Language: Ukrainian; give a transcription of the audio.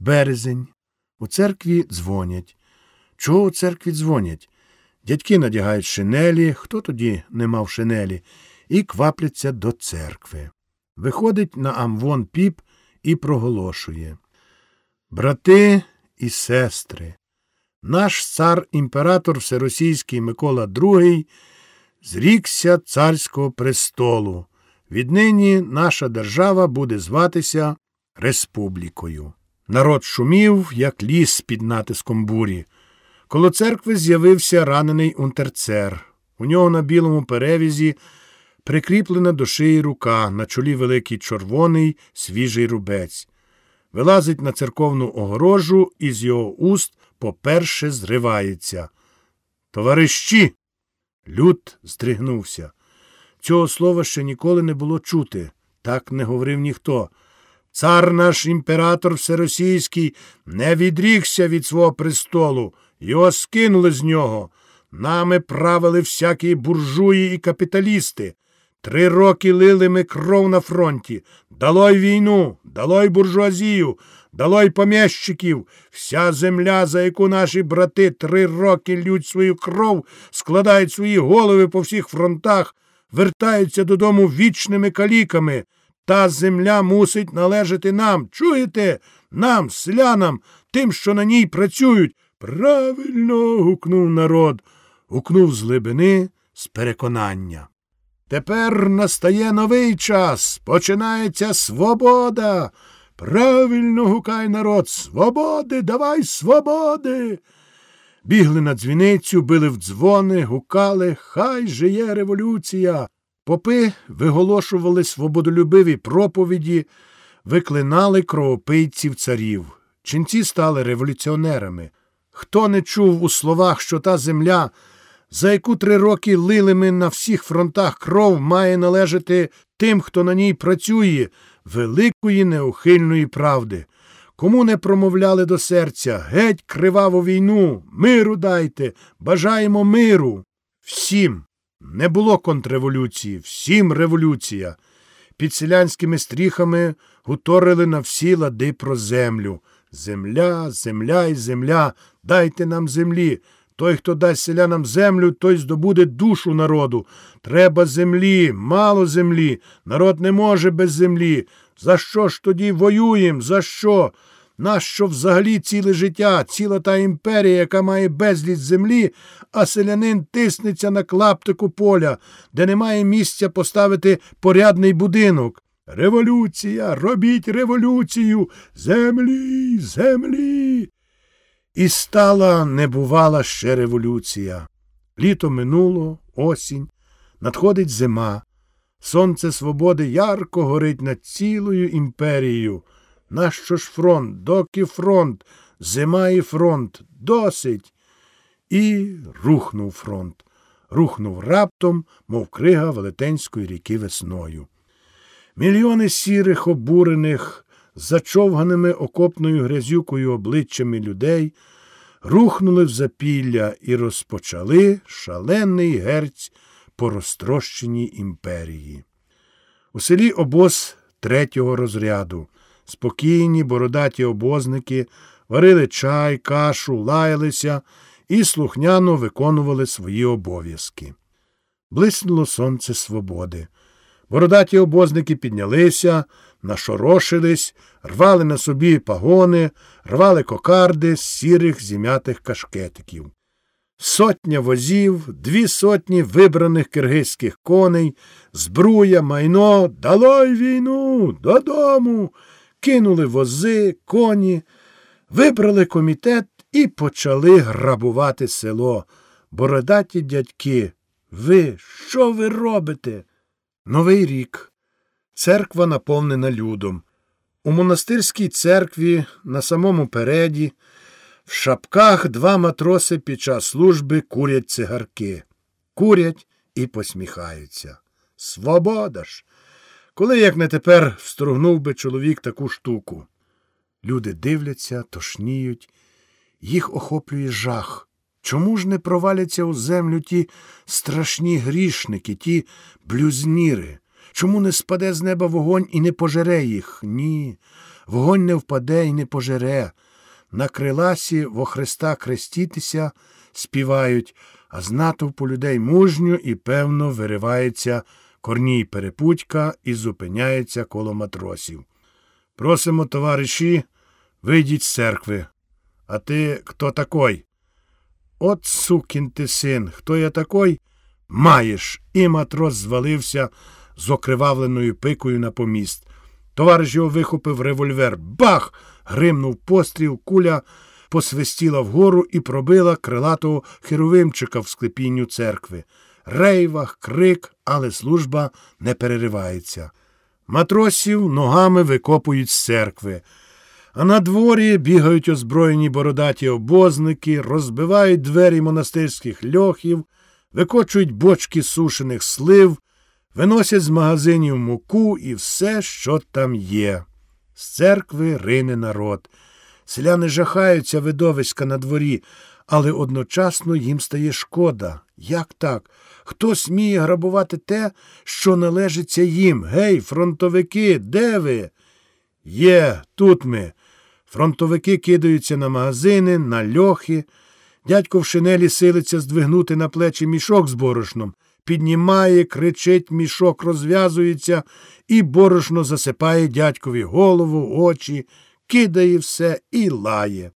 Березень. У церкві дзвонять. Чого у церкві дзвонять? Дядьки надягають шинелі, хто тоді не мав шинелі, і квапляться до церкви. Виходить на Амвон піп і проголошує Брати і сестри, наш цар імператор Всеросійський Микола II зрікся царського престолу. Віднині наша держава буде зватися Республікою. Народ шумів, як ліс під натиском бурі. Коло церкви з'явився ранений унтерцер. У нього на білому перевізі прикріплена до шиї рука, на чолі великий червоний свіжий рубець. Вилазить на церковну огорожу і з його уст поперше зривається. Товарищі. Люд здригнувся. Цього слова ще ніколи не було чути. Так не говорив ніхто. Цар наш імператор всеросійський не відрікся від свого престолу, його скинули з нього. Нами правили всякі буржуї і капіталісти. Три роки лили ми кров на фронті. Далой війну, далой буржуазію, далой поміщиків. Вся земля, за яку наші брати три роки лють свою кров, складають свої голови по всіх фронтах, вертаються додому вічними каліками. Та земля мусить належати нам. Чуєте? Нам, селянам, тим, що на ній працюють. Правильно. гукнув народ, гукнув з глибини, з переконання. Тепер настає новий час. Починається свобода. Правильно гукай народ. Свободи, давай свободи. Бігли на дзвіницю, били в дзвони, гукали, хай жиє революція. Попи виголошували свободолюбиві проповіді, виклинали кровопийців царів. Ченці стали революціонерами. Хто не чув у словах, що та земля, за яку три роки лили ми на всіх фронтах кров, має належати тим, хто на ній працює, великої неухильної правди. Кому не промовляли до серця геть криваву війну, миру дайте, бажаємо миру. Всім. Не було контрреволюції, всім революція. Під селянськими стріхами гуторили на всі лади про землю. Земля, земля і земля, дайте нам землі. Той, хто дасть селянам землю, той здобуде душу народу. Треба землі, мало землі. Народ не може без землі. За що ж тоді воюємо? За що? Нащо взагалі ціле життя, ціла та імперія, яка має безліч землі, а селянин тиснеться на клаптику поля, де немає місця поставити порядний будинок. Революція, робіть революцію, землі, землі. І стала небувала ще революція. Літо минуло, осінь, надходить зима. Сонце свободи ярко горить над цілою імперією. Нащо ж фронт, доки фронт, зима і фронт, досить. І рухнув фронт. Рухнув раптом, мов крига Велетенської ріки весною. Мільйони сірих, обурених, зачовганими окопною грязюкою обличчями людей, рухнули в запілля і розпочали шалений герць по розтрощеній імперії. У селі обоз третього розряду. Спокійні бородаті обозники варили чай, кашу, лаялися і слухняно виконували свої обов'язки. Блиснуло сонце свободи. Бородаті обозники піднялися, нашорошились, рвали на собі пагони, рвали кокарди з сірих зім'ятих кашкетиків. Сотня возів, дві сотні вибраних киргизьких коней, збруя, майно, далой війну, додому кинули вози, коні, вибрали комітет і почали грабувати село. Бородаті дядьки. Ви, що ви робите? Новий рік. Церква наповнена людом. У монастирській церкві на самому переді, в шапках два матроси під час служби курять цигарки. Курять і посміхаються. Свобода ж! Коли, як не тепер, встругнув би чоловік таку штуку. Люди дивляться, тошніють, їх охоплює жах. Чому ж не проваляться у землю ті страшні грішники, ті блюзніри? Чому не спаде з неба вогонь і не пожере їх? Ні. вогонь не впаде і не пожере. На криласі во Христа крестітися співають, а з натовпу людей мужньо і певно виривається корній перепутька і зупиняється коло матросів. Просимо, товариші, вийдіть з церкви. А ти хто такой? От сукін ти син, хто я такой? Маєш. І матрос звалився з окривавленою пикою на поміст. Товариш його вихопив револьвер. Бах! Гримнув постріл, куля посвистіла вгору і пробила крилатого херовимчика в склепінню церкви. Рейвах, крик, але служба не переривається. Матросів ногами викопують з церкви. А на дворі бігають озброєні бородаті обозники, розбивають двері монастирських льохів, викочують бочки сушених слив, виносять з магазинів муку і все, що там є. З церкви рине народ. Селяни жахаються видовиська на дворі, але одночасно їм стає шкода. Як так? Хто сміє грабувати те, що належиться їм? Гей, фронтовики, де ви? Є, тут ми. Фронтовики кидаються на магазини, на льохи. Дядько в шинелі силиться здвигнути на плечі мішок з борошном. Піднімає, кричить, мішок розв'язується і борошно засипає дядькові голову, очі, кидає все і лає.